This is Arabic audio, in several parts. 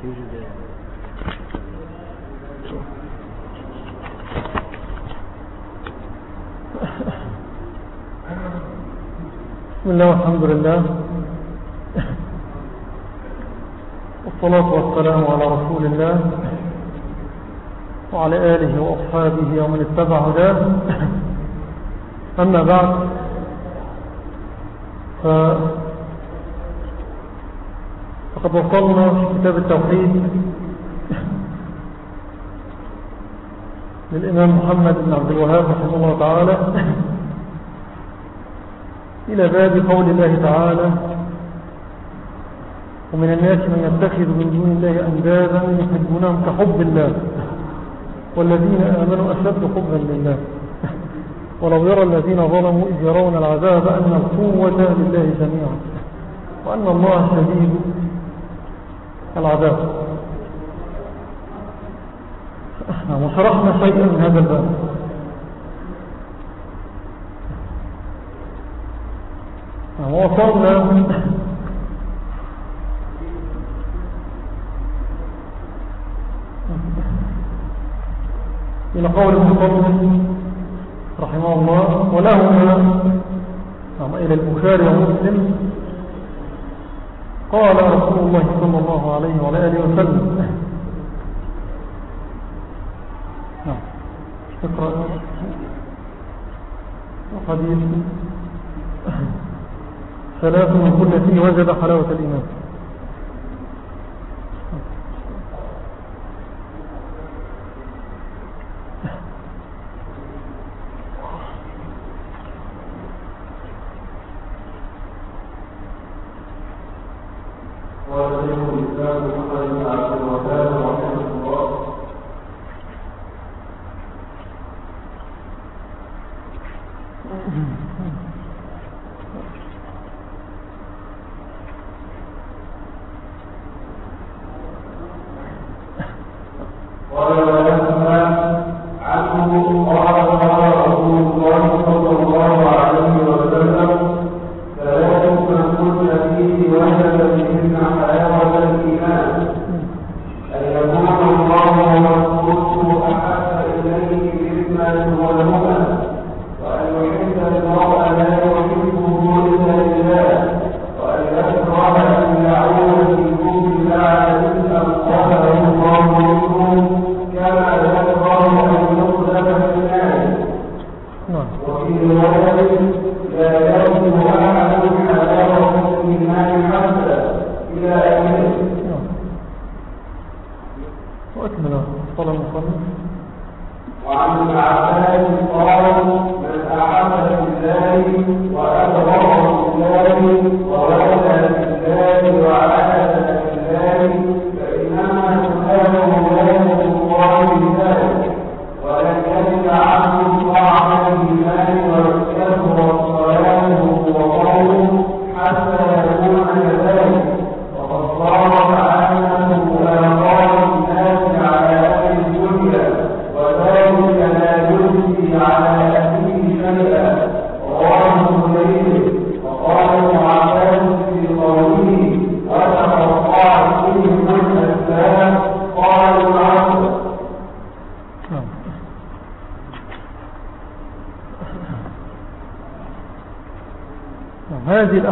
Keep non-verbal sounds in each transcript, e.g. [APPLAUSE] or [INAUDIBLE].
بسم الله والحمد لله. والصلاة والسلام على رسول الله وعلى آله وأصحابه ومن اتبع هداه. أما بعد فقد وصلنا في كتاب التوحيد للإمام محمد بن عبد الوهاب رحمه الله تعالى إلى باب قول الله تعالى ومن الناس من يتخذ من دون الله أندادا يحبونهم كحب الله والذين آمنوا أشد حبا لله ولو يرى الذين ظلموا إذ يرون العذاب أن القوة لله جميعا وأن الله شديد العذاب وشرحنا شيئا من هذا الباب. ووصلنا إلى قول المصنف رحمه الله ولهما نعم إلى البخاري ومسلم. قال رسول الله صلى الله عليه وعلى آله وسلم. نعم. اقرأ. حديث ثلاث من كل فيه وجد حلاوة الإيمان.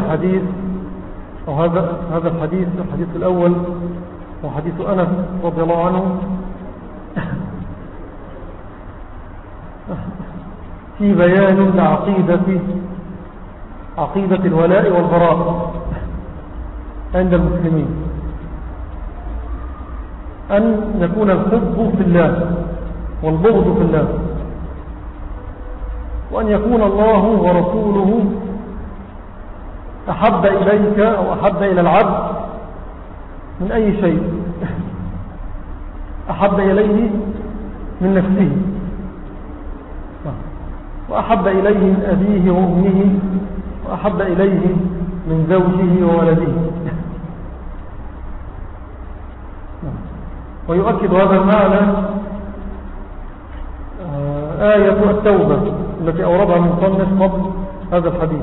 هذه الأحاديث أو هذا, هذا الحديث الحديث الأول وحديث أنس رضي الله عنه. في بيان لعقيدة عقيدة الولاء والبراء عند المسلمين. أن يكون الحب في الله والبغض في الله وأن يكون الله ورسوله أحب إليك أو أحب إلى العبد من أي شيء. أحب إليه من نفسه. وأحب إليه من أبيه وأمه. وأحب إليه من زوجه وولده. ويؤكد هذا المعنى آية التوبة التي أوردها من قبل هذا الحديث.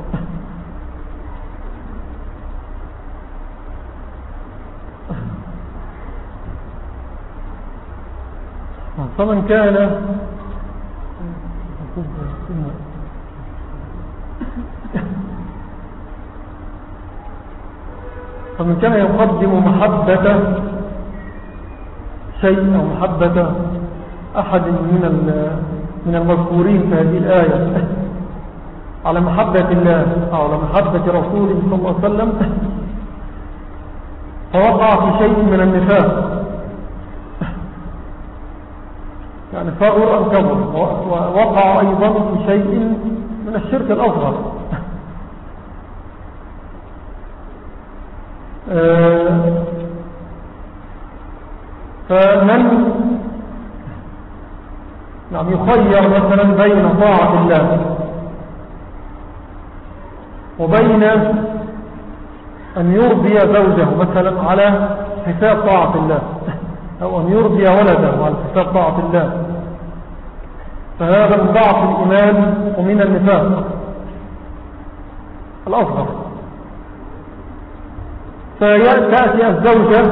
فمن كان فمن كان يقدم محبة شيء أو محبة أحد من من المذكورين في هذه الآية [LAUGHS] على محبة الله أو على محبة رسوله صلى الله عليه وسلم فوقع في شيء من النفاق. يعني فأر أم كبر ووقع أيضا في شيء من الشرك الأصغر. [LAUGHS] آه، فمن نعم يخير مثلا بين طاعة الله وبين أن يرضي زوجه مثلا على حساب طاعة الله. [LAUGHS] أو أن يرضي ولده على حساب طاعة الله. فهذا من ضعف الإيمان ومن النفاق. الأصغر فتأتي الزوجة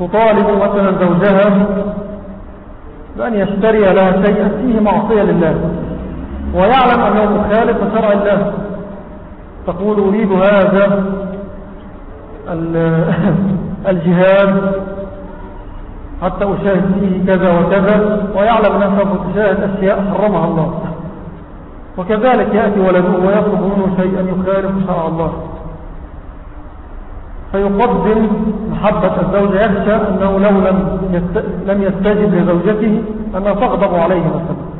تطالب مثلا زوجها بأن يشتري لها شيئا فيه معصية لله ويعلم أنه مخالف شرع الله. تقول أريد هذا [LAUGHS] الجهاد حتى أشاهد فيه كذا وكذا ويعلم أنه تشاهد أشياء حرمها الله. وكذلك يأتي ولده ويطلب منه شيئا يخالف شرع الله. فيقدم محبة الزوجة يخشى أنه لو لم, لم يستجب لزوجته أنها تغضب عليه مثلا.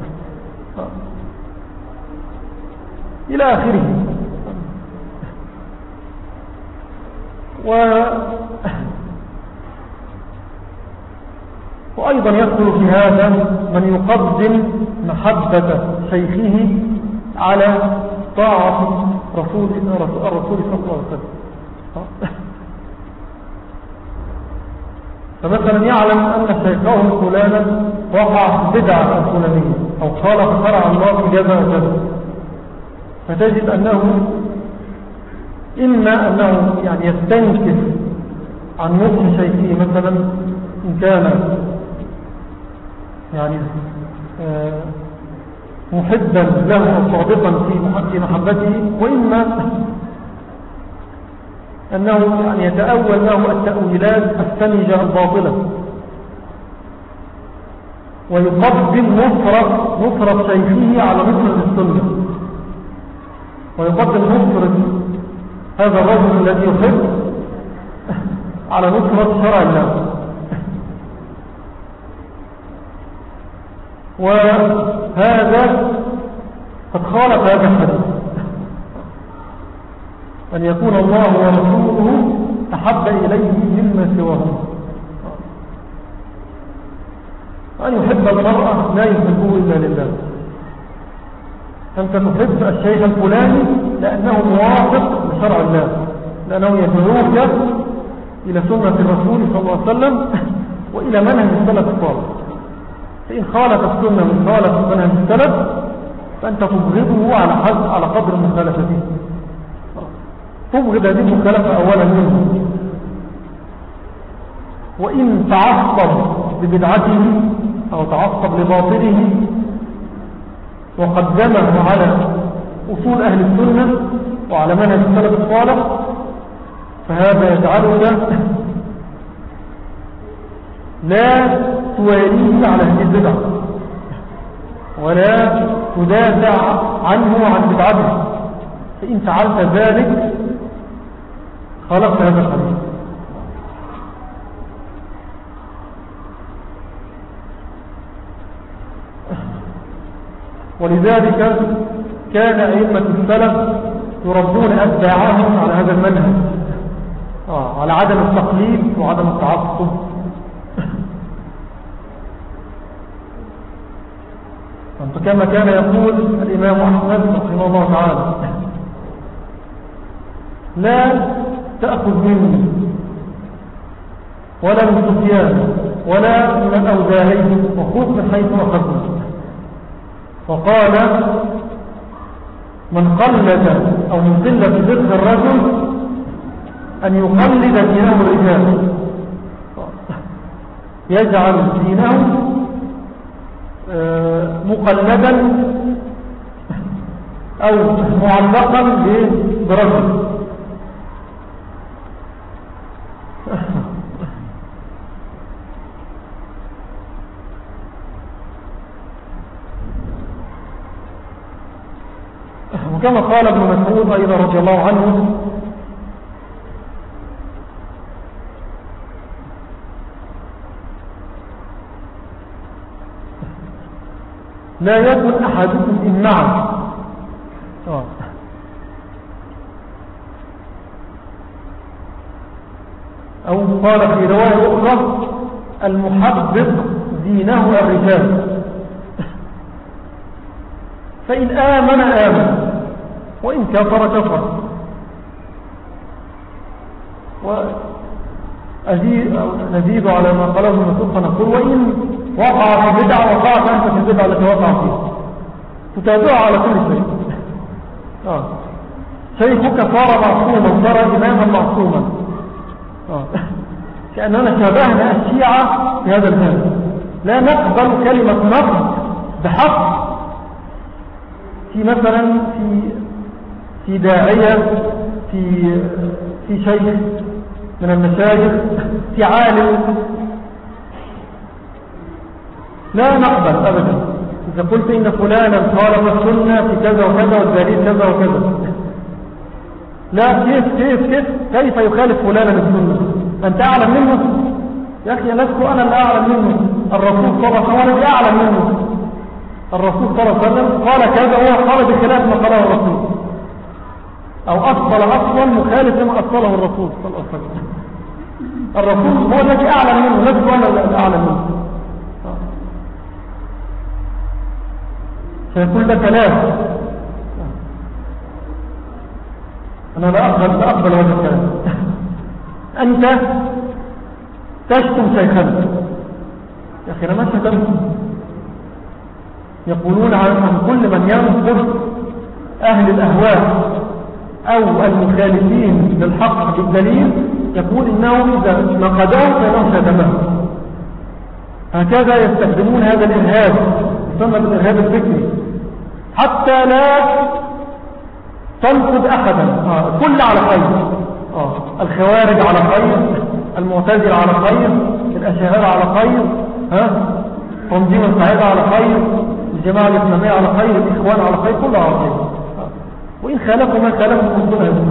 إلى آخره. و وأيضا يدخل في هذا من يقدم محبة شيخه على طاعة رسول الرسول صلى الله عليه وسلم. فمثلا يعلم أن شيخه فلانا وقع بدعة الفلانية أو خالف شرع الله جزء وجزء فتجد أنه إما أنه يعني يستنكف عن نصف شيخه مثلا إن كان يعني آه، محبا له صادقا في محبته وإما أنه يعني يتأول له التأويلات السمجة الباطلة. ويقدم نصرة, نصرة شيخه على نصرة السنة ويقدم نصرة هذا الرجل الذي يحب على نصرة شرع الله وهذا قد خالف هذا الحديث. أن يكون الله ورسوله أحب إليه مما سواهم أن يحب المرأة لا يحبه إلا لله. أنت تحب الشيخ الفلاني لأنه موافق لشرع الله لأنه يدعوك إلى سنة الرسول صلى الله عليه وسلم وإلى منهج السلف الصالح. فإن خالف السنة من خالف منهج السلف فأنت تبغضه على على قدر مخالفته تبغض هذه المخالفة أولا منه. وإن تعصب ببدعته أو تعصب لباطله وقدمه على أصول أهل السنة وعلى منهج السلف الصالح فهذا يجعلك لا تواليه على هذه البدع. ولا تدافع عنه وعن بدعته. فإن فعلت ذلك خلق هذا الحديث ولذلك كان أئمة السلف يربون أتباعهم على هذا المنهج. آه على عدم التقليد وعدم التعصب. فكما كان يقول الإمام أحمد رحمه الله تعالى لا تأخذ مني ولا من سفيان ولا من الأوزاعي وخذ من حيث أخذنا فقال من قلد أو من قلة ذكر الرجل أن يقلد دينه الرجال. يجعل دينه مقلدا أو معلقا برجل. وكما قال ابن مسعود أيضا رضي الله عنه لا يكن أحدكم إن معه آه. أو قال في رواية أخرى المحبب دينه الرجال. فإن آمن آمن. وإن كفر كفر. ونزيد على ما قاله المسوق فنقول وإن وقع في بدعة وقعت أنت في البدعة التي وقع فيها. تتابعها على كل شيء. آه. شيخك صار معصوما صار إماما معصوما. آه. كأننا شابهنا الشيعة في هذا الجانب لا نقبل كلمة نقد بحق. في مثلا في في داعية في في شيخ من المشايخ في عالم لا نقبل أبدا. إذا قلت إن فلانا خالف السنة في كذا وكذا والدليل كذا وكذا. لا كيف كيف كيف؟ كيف يخالف فلانا السنة أنت أعلم منه؟ يا أخي لست أنا اللي أعلم منه. الرسول صلى الله عليه وسلم أعلم منه. الرسول صلى الله عليه وسلم قال كذا وهو قال بخلاف ما قاله الرسول. أو أصل أصلا مخالف لما أصله الرسول صلى الله عليه وسلم. الرسول هو الذي أعلم منه لست أنا الذي أعلم منه. فيقول ده كلام أنا لا أقبل, لا أقبل هذا الكلام. [LAUGHS] أنت تشتم شيخنا يا أخي أنا ما شتمت يقولون عن كل من ينصر أهل الأهواء أو المخالفين للحق بالدليل يقول إنهم إذا نقدوه فإنهم شتمهم هكذا يستخدمون هذا الإرهاب يسمى بالإرهاب الفكري. حتى لا تنقد أحدا آه. كل على خير آه. الخوارج على خير المعتزل على خير الأشهر على خير ها تنظيم السعيدة على خير الجماعة الإسلامية على خير الإخوان على خير كله على خير وإن خالفوا ما خالفوا من كل هذا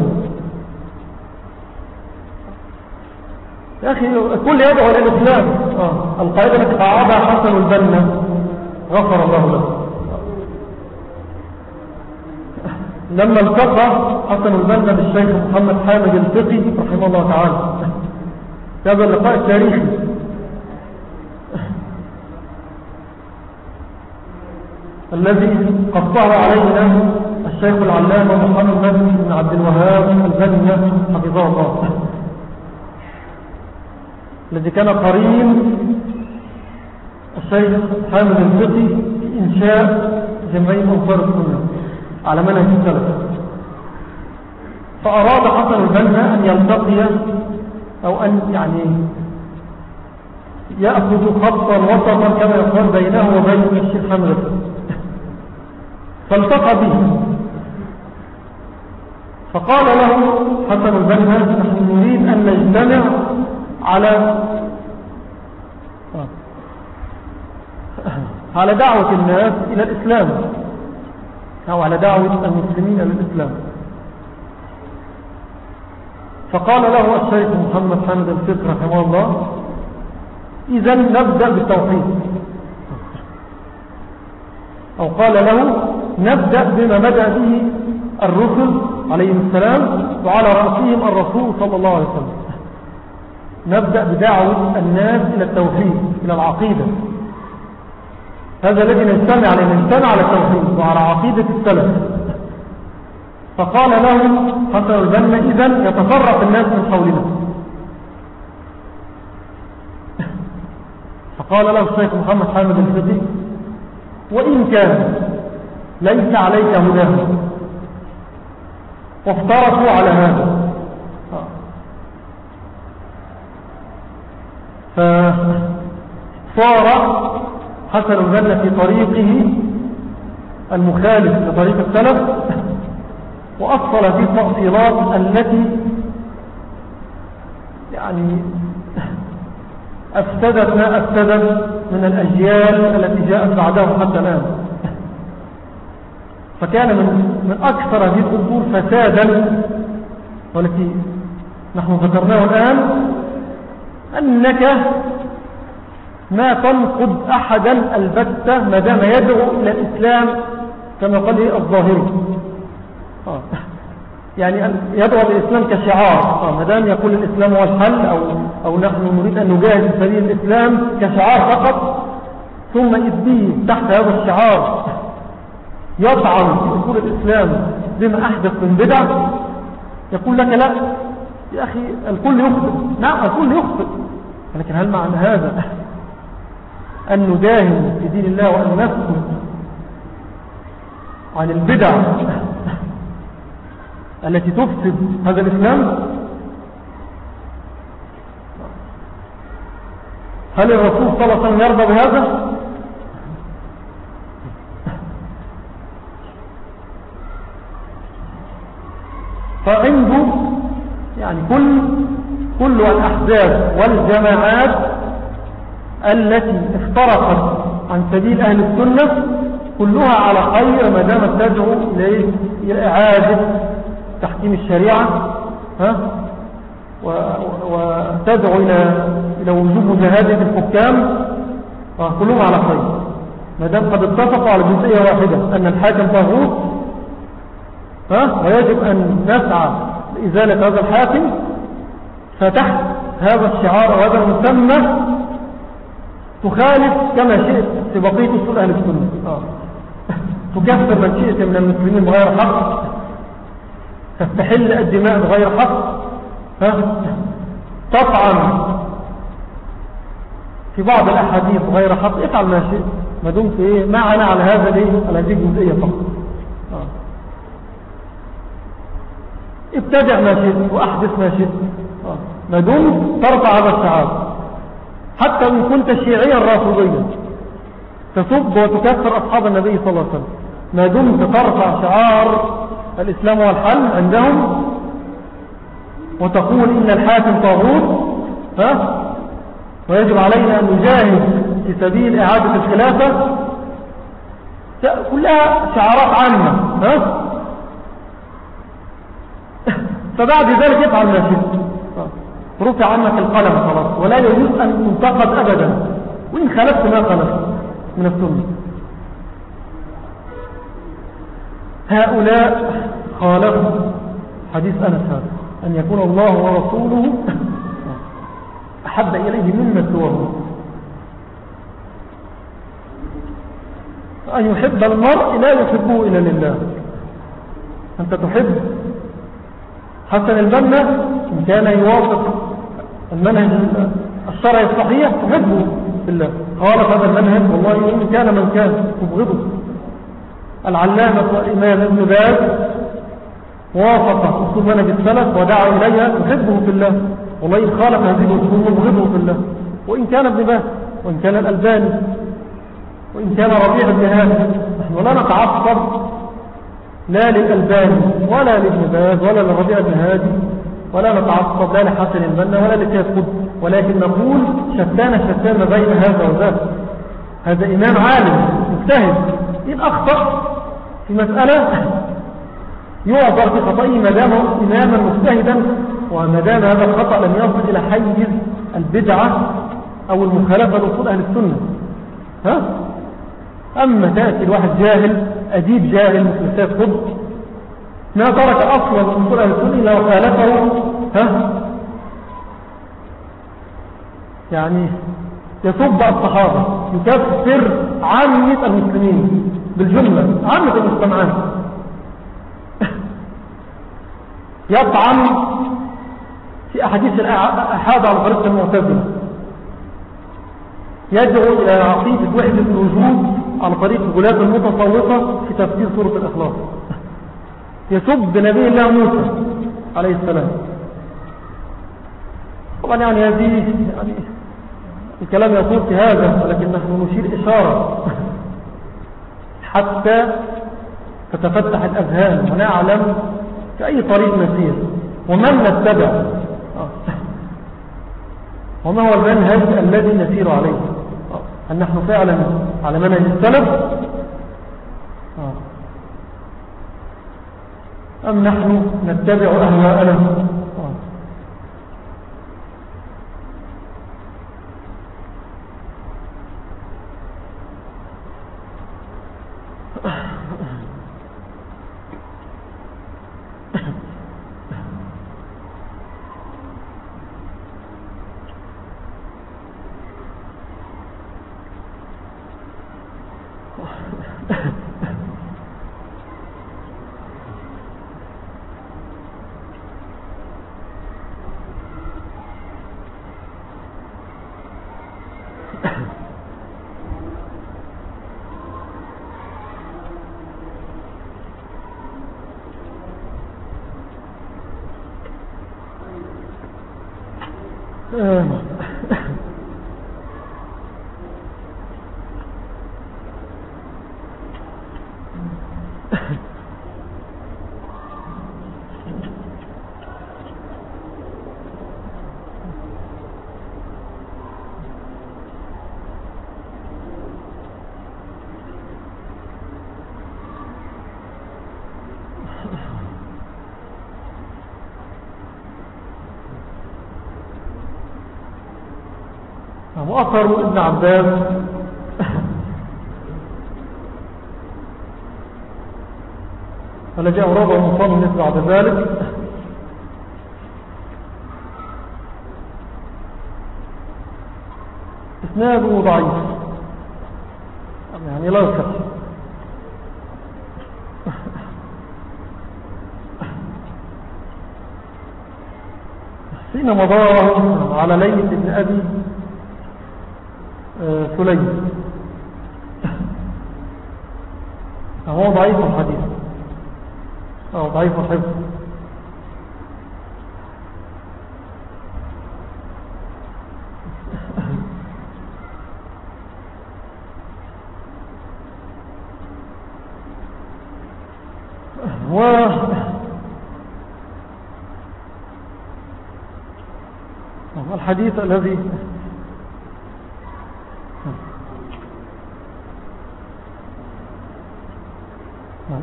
يا أخي كل يدعو آه. القائدة التي قعدها حسن البنا غفر الله له لما التقى حسن البنا بالشيخ محمد حامد الفقي رحمه الله تعالى. هذا اللقاء التاريخي. الذي قصه علينا الشيخ العلامة محمد بن عبد الوهاب البنا حفظه الله. الذي كان قريب الشيخ حامد الفقي في إنشاء جمعية أنصار السنة على منهج السلف. فأراد حسن البنا أن يلتقي أو أن يعني يأخذ خطا وسطا كما يقول بينه وبين الشيخ الفقي فالتقى به. فقال له حسن البنا نحن نريد أن نجتمع على [LAUGHS] على دعوة الناس إلى الإسلام. أو على دعوة المسلمين للإسلام. فقال له الشيخ محمد حمد الفقر رحمه الله إذا نبدأ بالتوحيد. أو قال له نبدأ بما بدأ به الرسل عليهم السلام وعلى رأسهم الرسول صلى الله عليه وسلم. نبدأ بدعوة الناس إلى التوحيد إلى العقيدة. هذا الذي نجتمع عليه نجتمع على التوحيد وعلى عقيدة السلف. فقال له حسن البنا إذن يتفرق الناس من حولنا. فقال له الشيخ محمد حامد الفتي وإن كان ليس عليك هداه وافترقوا على هذا. فصار حسن البنا في طريقه المخالف لطريق السلف وأصل في التأصيلات التي يعني أفسدت ما أفسدت من الأجيال التي جاءت بعده حتى الآن. فكان من, من أكثر هذه الأمور فسادا والتي نحن ذكرناه الآن أنك ما تنقض أحدا البتة ما دام يدعو إلى الإسلام كما قال الظاهري. آه. يعني يدعو الإسلام كشعار. آه. ما دام يقول الإسلام هو الحل أو, أو نحن نريد أن نجاهد سبيل الإسلام كشعار فقط ثم إذبيه تحت هذا الشعار يطعن في الإسلام بما أحدث من بدع يقول لك لا يا أخي الكل يخطئ. نعم الكل يخطئ. لكن هل معنى هذا؟ أن نداهن في دين الله وأن نسكت عن البدع [LAUGHS] التي تفسد هذا الإسلام. هل الرسول صلى الله عليه وسلم يرضى بهذا؟ [LAUGHS] فعنده يعني كل كل الأحزاب والجماعات التي افترقت عن سبيل أهل السنة كلها على خير ما دامت تدعو إلى إعادة تحكيم الشريعة ها؟ وتدعو إلى إلى وجوب مجاهدة الحكام كلهم على خير. ما دام قد اتفقوا على جزئية واحدة أن الحاكم طاغوت ها؟ ويجب أن نسعى لإزالة هذا الحاكم فتحت هذا الشعار وهذا المسمى تخالف كما شئت في بقية أصول أهل السنة. آه. تكفر من شئت من المسلمين بغير حق. تستحل الدماء بغير حق؟ تطعن في بعض الأحاديث غير حق. افعل ما شئت. ما دمت إيه؟ معنا على هذا الايه على هذه الجزئية فقط. آه. ابتدع ما شئت وأحدث ما شئت. آه. ما دمت ترفع هذا الشعار. حتى إن كنت شيعيا رافضيا. تسب وتكفر أصحاب النبي صلى الله عليه وسلم. ما دمت ترفع شعار الإسلام والحل عندهم وتقول إن الحاكم طاغوت ها؟ ويجب علينا أن نجاهد في سبيل إعادة الخلافة. كلها شعارات عامة ها؟ [LAUGHS] فبعد ذلك يفعل ما شئت. رفع عنك القلم خلاص ولا يجوز أن تنتقد أبدا. وإن خلفت ما خلفت من السنة. هؤلاء خالفوا حديث أنس هذا أن يكون الله ورسوله أحب إليه مما سواه. أن يحب المرء لا يحبه إلا لله. أنت تحب. حسن البنا إن كان يوافق المنهج الشرعي الصحيح تحبه في الله. قال هذا المنهج والله إن كان من كان تبغضه العلامة والإمام ابن باز وافق أصول منهج السلف ودعا إليها تحبه في الله. والله إن خالف هذه مبغضه في الله. وإن كان ابن باز وإن كان الألباني وإن كان ربيع بن نحن لا نتعصب لا للألباني ولا لابن باز ولا لربيع بن ولا نتعصب لا لحسن البنا ولا لكيف قد ولكن نقول شتان شتان بين هذا وذاك هذا إمام عالم مجتهد إن أخطأ في مسألة يعبر في خطئه ما دام إماما مجتهدا وما دام هذا الخطأ لم يصل إلى حيز البدعة أو المخالفة لأصول أهل السنة ها؟ أما تأتي الواحد جاهل أديب جاهل مثل سيد خضر ما ترك أصلا من أصول أهل السنة إلا وخالفه. ها؟ يعني يسب الصحابة يكفر عامة المسلمين بالجملة عامة المجتمعات. [LAUGHS] يطعن في أحاديث الأحاد على طريقة المعتزلة. يدعو إلى عقيدة وحدة الوجود على طريق الغلاة المتصوفة في تفسير سورة الإخلاص. [LAUGHS] يسب نبي الله موسى عليه السلام. طبعا يعني هذه يعني الكلام يقول في هذا ولكن نحن نشير إشارة. حتى تتفتح الأذهان ونعلم في أي طريق نسير. ومن نتبع؟ وما هو المنهج الذي نسير عليه؟ هل نحن فعلا على منهج السلف؟ أم نحن نتبع أهواءنا؟ وأثر ابن عباس الذي أورده مصنف بعد ذلك. إسناده ضعيف. يعني لا يصح حين مضاه على ليث بن أبي سليم هو ضعيف الحديث. أو ضعيف الحفظ. [LAUGHS] و الحديث الذي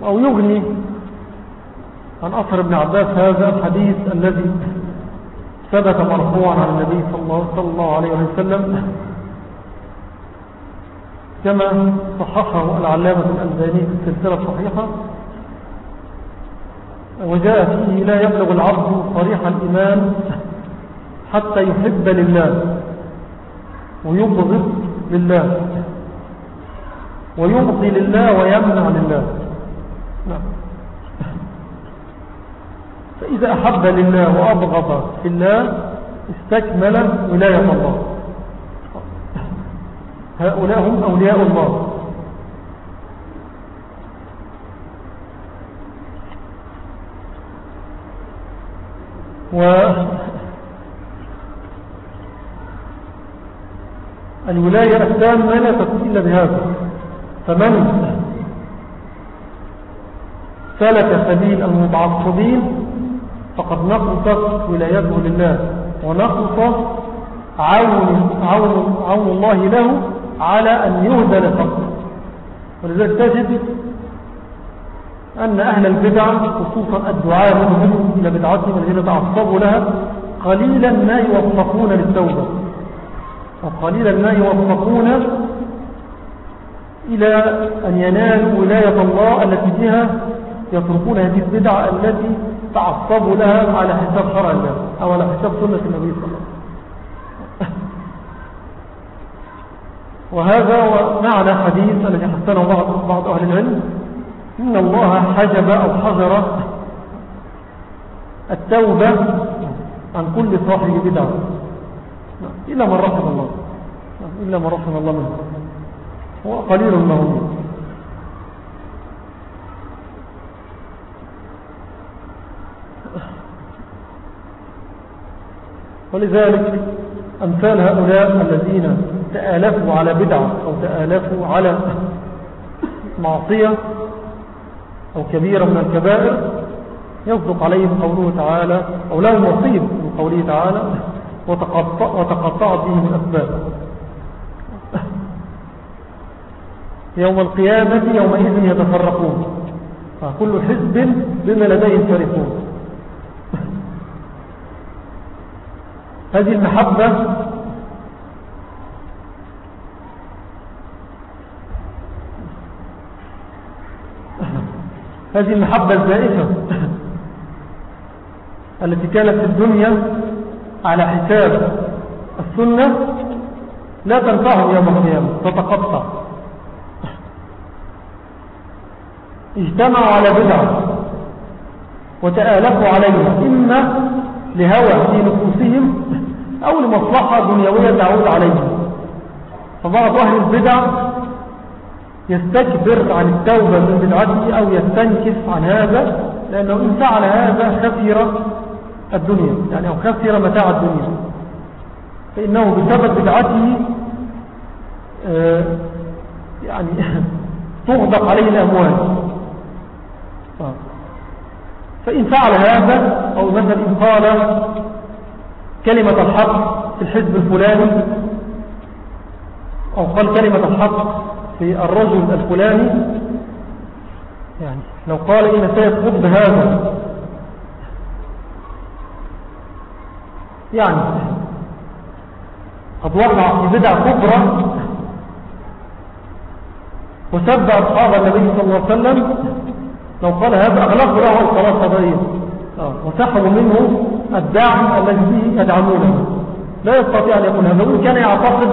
أو يغني. عن أثر ابن عباس هذا الحديث الذي ثبت مرفوعا عن النبي صلى الله عليه وسلم كما صححه العلامة الألباني في السلسلة الصحيحة. وجاء فيه لا يبلغ العبد صريح الإيمان حتى يحب لله ويبغض لله ويبغي لله ويمنع لله. نعم فإذا أحب لله وأبغض في الله استكمل ولاية الله. هؤلاء هم أولياء الله. و الولاية التامة لا تكون إلا بهذا فمن سلك سبيل المتعصبين فقد نقصت ولايته لله ونقص عون, عون, عون الله له على أن يهدى لفقه ولذلك تجد أن أهل البدع خصوصا الدعاء منهم إلى بدعتهم الذين تعصبوا لها قليلا ما يوفقون للتوبة وقليلا ما يوفقون إلى أن ينالوا ولاية الله التي بها يتركون هذه البدعة التي تعصبوا لها على حساب شرع الله أو على حساب سنة النبي صلى الله عليه وسلم. وهذا معنى حديث الذي حسنه بعض, بعض أهل العلم. إن الله حجب أو حجر التوبة عن كل صاحب بدعة إلا من رحم الله. إلا من رحم الله منه. هو قليل ما ولذلك أمثال هؤلاء الذين تآلفوا على بدعة أو تآلفوا على معصية أو كبيرة من الكبائر يصدق عليهم قوله تعالى أو لهم نصيب من قوله تعالى وتقطع وتقطعت بهم الأسباب. يوم القيامة يومئذ يتفرقون كل حزب بما لديهم فرقون هذه المحبة هذه المحبة الزائفة التي كانت في الدنيا على حساب السنة لا تنفعهم يوم القيامة تتقطع. اجتمعوا على بدعة وتآلفوا عليها. إما لهوى في نفوسهم أو لمصلحة دنيوية تعود عليهم فبعض أهل البدع يستكبر عن التوبة من بدعته أو يستنكف عن هذا لأنه إن فعل هذا خسر الدنيا يعني أو خسر متاع الدنيا فإنه بسبب بدعته آه، يعني [LAUGHS] تغدق عليه الأموال. فإن فعل هذا أو مثلا إن قال كلمة الحق في الحزب الفلاني أو قال كلمة الحق في الرجل الفلاني. يعني لو قال إن سيد هذا. يعني قد وقع في بدع كبرى وسب أصحاب النبي صلى الله عليه وسلم. لو قال هذا أغلق له الصلاة قضية آه، وسحبوا منه الدعم الذي يدعمونه. لا يستطيع أن يكون هذا. وإن كان يعتقد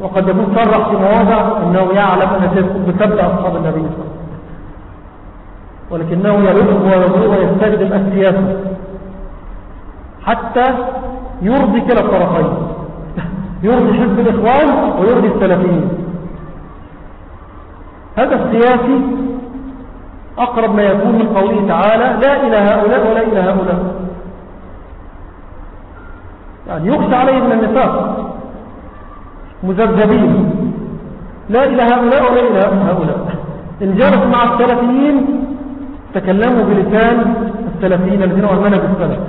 وقد يكون صرح في مواضع أنه يعلم أن بسبب أصحاب النبي صلى الله عليه وسلم. ولكنه يرد ويستخدم السياسة حتى يرضي كلا الطرفين. [LAUGHS] يرضي حزب الإخوان ويرضي السلفيين. هذا السياسي أقرب ما يكون من قوله تعالى لا إلى هؤلاء ولا إلى هؤلاء. يعني يخشى عليه من النفاق. مذبذبين. لا إلى هؤلاء ولا إلى هؤلاء. إن جرت مع السلفيين تكلموا بلسان السلفيين الذين هم منهج السلف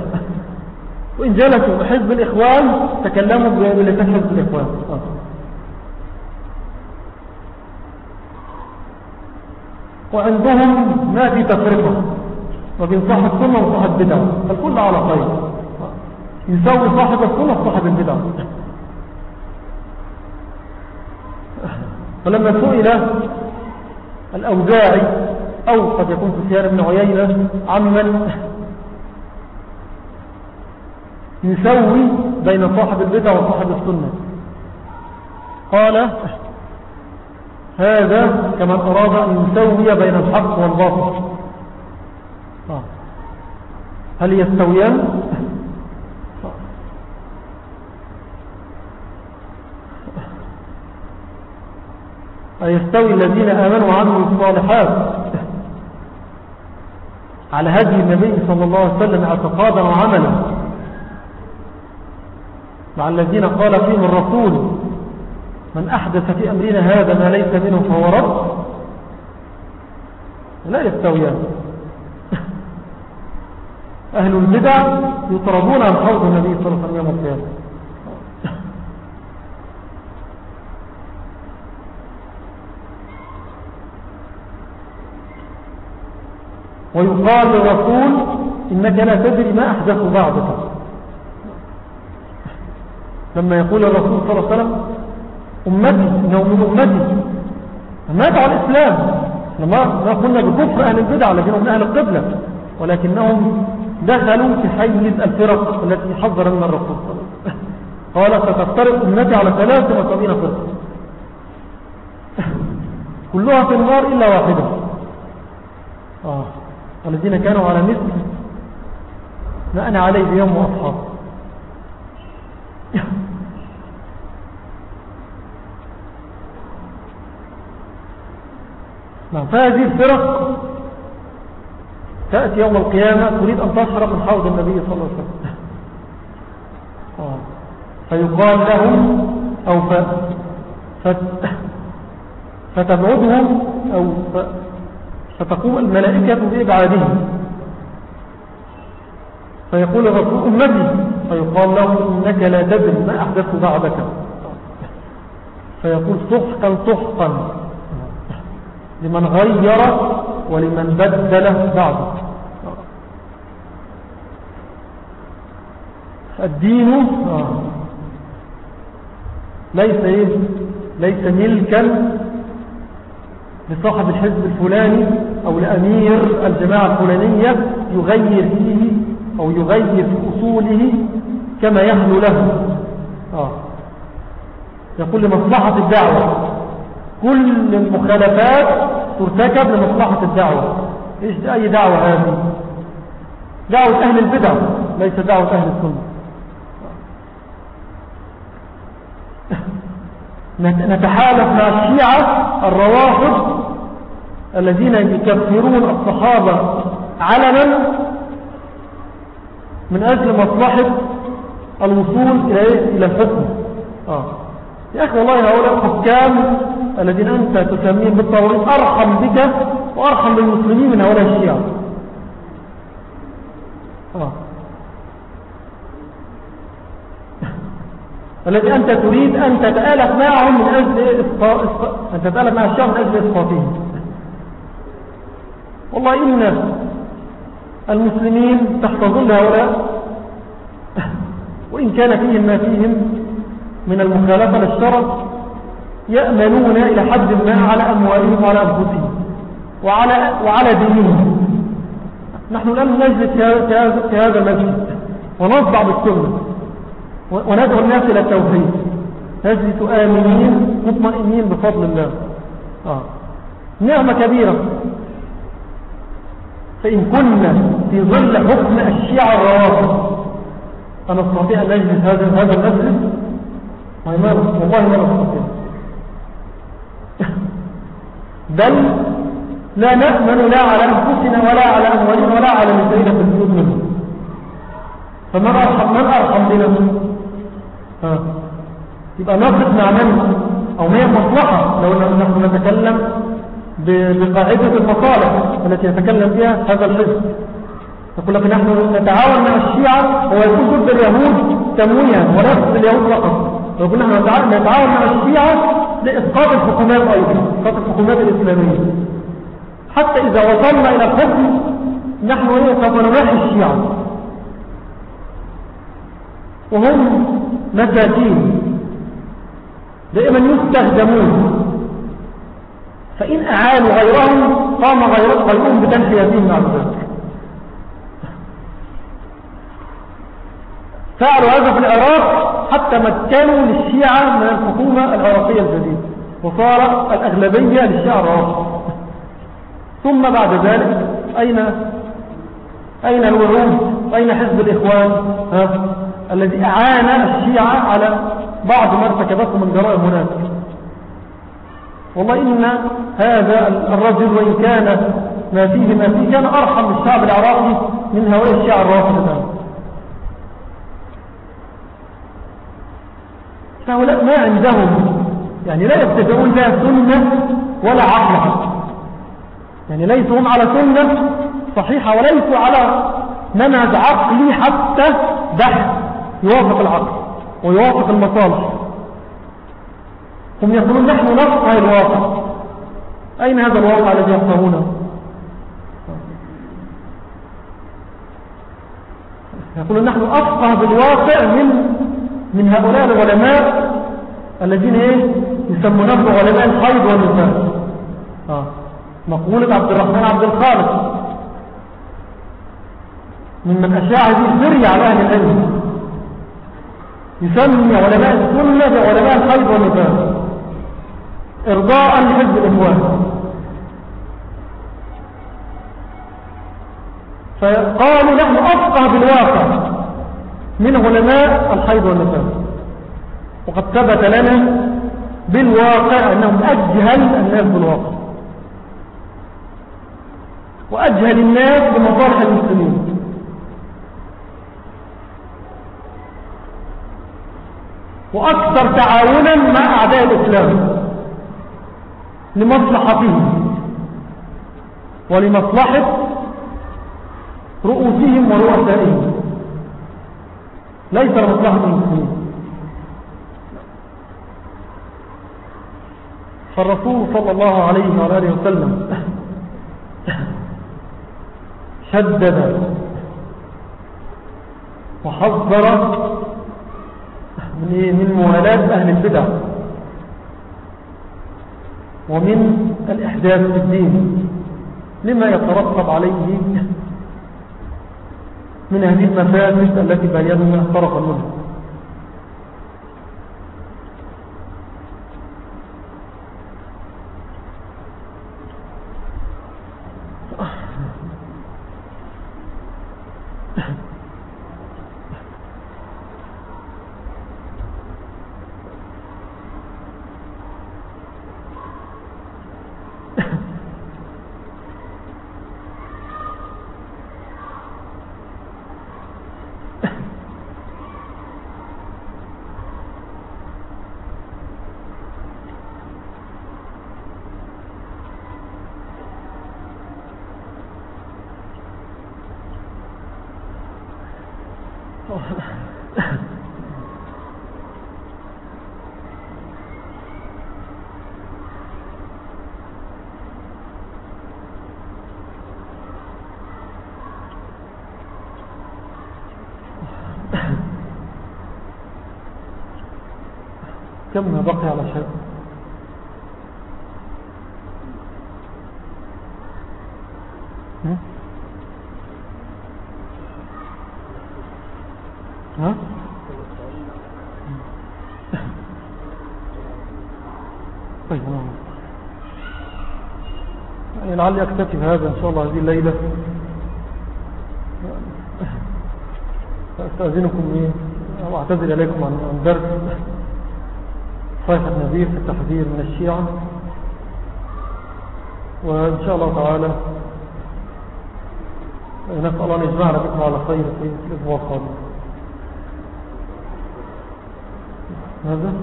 وإن جلسوا حزب الإخوان تكلموا بلسان حزب الإخوان. وعندهم ما في تفرقة. وبين صاحب السنة وصاحب الكل على خير. يساوي صاحب السنة وصاحب البدع. فلما سئل الأوزاعي أو قد يكون سفيان بن عيينة عمن يسوي بين صاحب البدع وصاحب السنة. قال هذا كمن أراد أن يسوي بين الحق والباطل. آه. هل يستويان؟ أيستوي الذين آمنوا وعملوا الصالحات؟ على هدي النبي صلى الله عليه وسلم اعتقادا وعملا. مع الذين قال فيهم الرسول من أحدث في أمرنا هذا ما ليس منه فهو رب لا يستويان. [LAUGHS] أهل البدع يطردون عن حوض النبي صلى الله عليه وسلم يوم القيامة ويقال للرسول إنك لا تدري ما أحدث بعضك لما يقول الرسول صلى الله عليه وسلم أمتي إنه من أمتي. مات على الإسلام. ما قلنا بكفر أهل البدع الذين هم أهل القبلة. ولكنهم دخلوا في حيز الفرق التي حذر من الرسول قال ستفترق أمتي على 73 فرقة. كلها في النار إلا واحدة. آه. الذين كانوا على مثل ما أنا عليه يوم وأصحاب نعم فهذه الفرق تأتي يوم القيامة تريد أن تشرب من حوض النبي صلى الله عليه وسلم. فيقال لهم أو. ف... فتبعدهم أو ف... فتقوم الملائكة بإبعادهم. فيقول الرسول أمتي فيقال له إنك لا تدري ما أحدث بعدك. فيقول سحقا سحقا لمن غير ولمن بدل بعده الدين. ليس إيه؟ ليس ملكا لصاحب الحزب الفلاني. أو لأمير الجماعة الفلانية يغير فيه أو يغير في أصوله كما يهل له. آه. يقول لمصلحة الدعوة كل المخالفات ترتكب لمصلحة الدعوة. إيش أي دعوة هذه؟ دعوة أهل البدع ليس دعوة أهل السنة. [LAUGHS] نتحالف مع الشيعة الروافض الذين يكفرون الصحابة علنا من أجل مصلحة الوصول إلى إلى الحكم آه. يا أخي والله هؤلاء الحكام الذين أنت تسميهم بالطوريس أرحم بك وأرحم بالمسلمين من هؤلاء الشيعة آه. [LAUGHS] الذي أنت تريد أن تتآلف معهم من أجل إسقاط أن تتآلف مع الشيعة من أجل إسقاطهم والله إن المسلمين تحت ظل هؤلاء. وإن كان فيهم ما فيهم من المخالفة للشرع يأمنون إلى حد ما على أموالهم وعلى أنفسهم وعلى, وعلى دينهم. نحن الآن نجلس في هذا المسجد ونصدع بالسنة. وندعو الناس إلى التوحيد. نجلس آمنين مطمئنين بفضل الله. آه. نعمة كبيرة. فإن كنا في ظل حكم الشيعة الروافض أنا أستطيع أن نجلس هذا هذا المسجد والله ما نستطيع. بل لا نأمن لا على أنفسنا ولا على أموالنا ولا على نسائنا في الجنود منه. فمن أرحم من أرحم بنا؟ يبقى نقف مع من؟ أو ما هي مصلحة؟ لو نحن نتكلم بقاعدة المصالح التي يتكلم بها هذا الحزب يقول لك نحن نتعاون مع الشيعة ويكون ضد اليهود تمويها ولا ضد اليهود فقط. يقول نحن نتعاون مع الشيعة لإسقاط الحكومات أيضا إسقاط الحكومات الإسلامية. حتى إذا وصلنا إلى الحكم نحن سوف نماحي الشيعة. وهم مساكين دائما يستخدمون فإن أعانوا غيرهم قام غيرهم بتنحيتهم مع ذلك فعلوا هذا في العراق حتى مكنوا للشيعة من الحكومة العراقية الجديدة وصار الأغلبية للشيعة العراق. ثم بعد ذلك أين أين الوعود أين حزب الإخوان؟ ها؟ الذي أعان الشيعة على بعض ما ارتكبته من جرائم هناك. والله إن هذا الرجل وإن كان ما فيه ما فيه كان أرحم بالشعب العراقي من هؤلاء الشيعة الرافضة. فهؤلاء ما عندهم يعني لا يتبعون لا سنة ولا عقل. يعني ليسوا هم على سنة صحيحة وليسوا على منهج عقلي حتى بحث يوافق العقل ويوافق المصالح. هم يقولون نحن نفقه الواقع. أين هذا الواقع الذي يفقهونه يقولون نحن أفقه بالواقع من من هؤلاء العلماء الذين إيه؟ يسمونهم علماء الحيض والنفاس آه. مقولة عبد الرحمن عبد الخالق. ممن أشاع هذه الفرية على أهل العلم. يسمي علماء السنة بعلماء الحيض والنفاس إرضاء لحزب الإخوان. فقالوا نحن أفقه بالواقع من علماء الحيض والنفاس وقد ثبت لنا بالواقع أنهم أجهل الناس بالواقع. وأجهل الناس بمصالح المسلمين. وأكثر تعاونا مع أعداء الإسلام. لمصلحتهم ولمصلحة رؤوسهم ورؤسائهم. ليس لمصلحة المسلمين. فالرسول صلى الله عليه وآله وسلم [COUGHS] شدد وحذر من موالاة أهل البدع. ومن الإحداث في الدين لما يترتب عليه من هذه المفاسد التي بينها طرفا منها. كم بقي على شيء ها طيب لعلي أكتفي بهذا إن شاء الله هذه الليلة؟ أستأذنكم إيه؟ وأعتذر إليكم عن درس صيحة النبي في التحذير من الشيعة. وإن شاء الله تعالى نسأل الله أن يجمعنا بكم على خير في الأسبوع القادم. هذا؟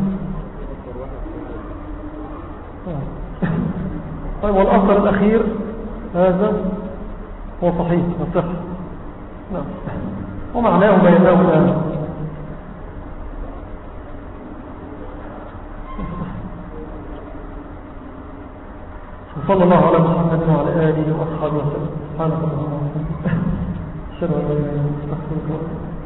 طيب والأثر الأخير هذا هو صحيح وصح نعم. ومعناه بينه الآن صلى الله على محمد وعلى آله وأصحابه وسلم. اللهم وبحمدك. أشهد أن لا إله إلا أنت